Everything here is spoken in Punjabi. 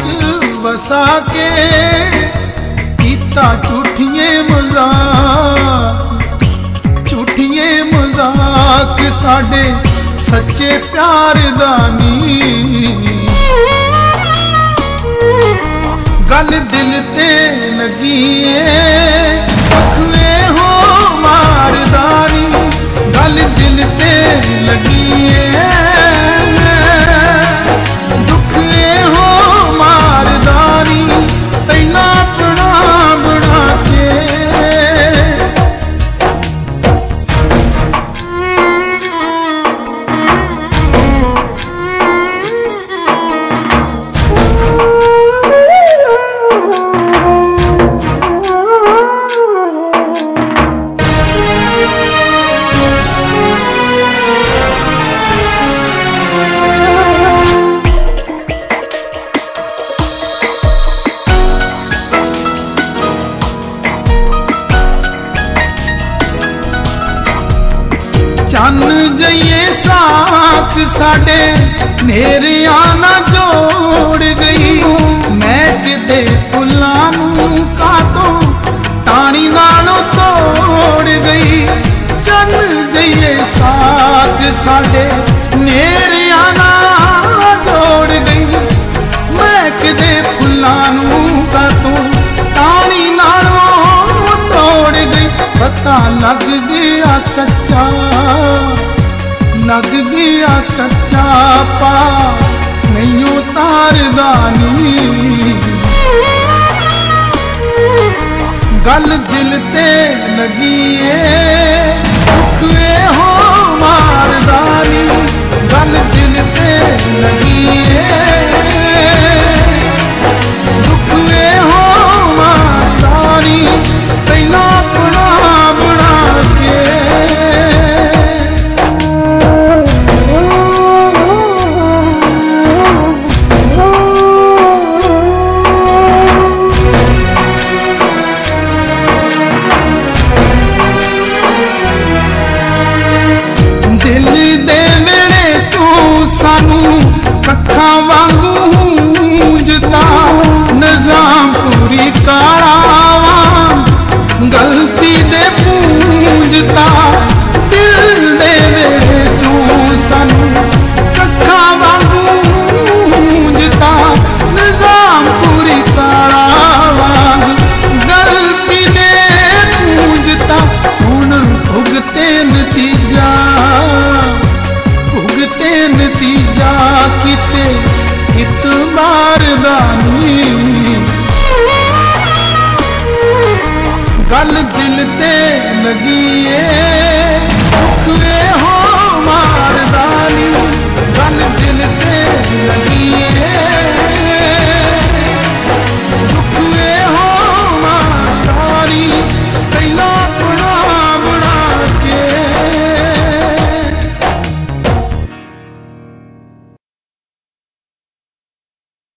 ਸਾਨੂੰ ਵਸਾ ਕੇ ਕੀਤਾ ਝੂਠੀਏ ਮਜ਼ਾਕ। ਝੂਠੀਏ ਮਜ਼ਾਕ ਸਾਡੇ ਸੱਚੇ ਪਿਆਰ ਦਾ ਨੀ ਗੱਲ ਦਿਲ ਤੇ ਲੱਗੀ ਏ ਅੱਖੇ ਹੋ ਮਾਰਦਾਰੀ। ਗੱਲ ਦਿਲ ਤੇ ਲੱਗੀ ਏ। ਚੰਨ ਜਈਏ ਸਾਖ ਸਾਡੇ। ਨੇਰਿਆਂ ਨਾ ਜੋੜ ਗਈ। ਮੈਂ ਕਿਤੇ ਫੁੱਲਾਂ ਨੂੰ ਕਾਤੋਂ ਟਾਣੀ ਨਾਲੋਂ ਤੋੜ ਗਈ। ਚੰਨ ਜਈਏ ਸਾਖ ਸਾਡੇ। ਗੱਲ ਦਿਲ ਤੇ ਲੱਗੀ ਏ। ਦੁੱਖ ਏ ਹੋ ਮਾਰਦਾ ਨੀ ਗੱਲ ਦਿਲ ਤੇ ਲੱਗੀ ਤੇ ਇਤ ਮਾਰਦਾ ਨਹੀਂ ਗੱਲ ਦਿਲ ਤੇ ਲੱਗੀ ਏ ਦੁੱਖੇ ਹੋ ਮਾਰਦਾ ਨਹੀਂ ਗੱਲ ਦਿਲ ਤੇ ਲੱਗੀ ਏ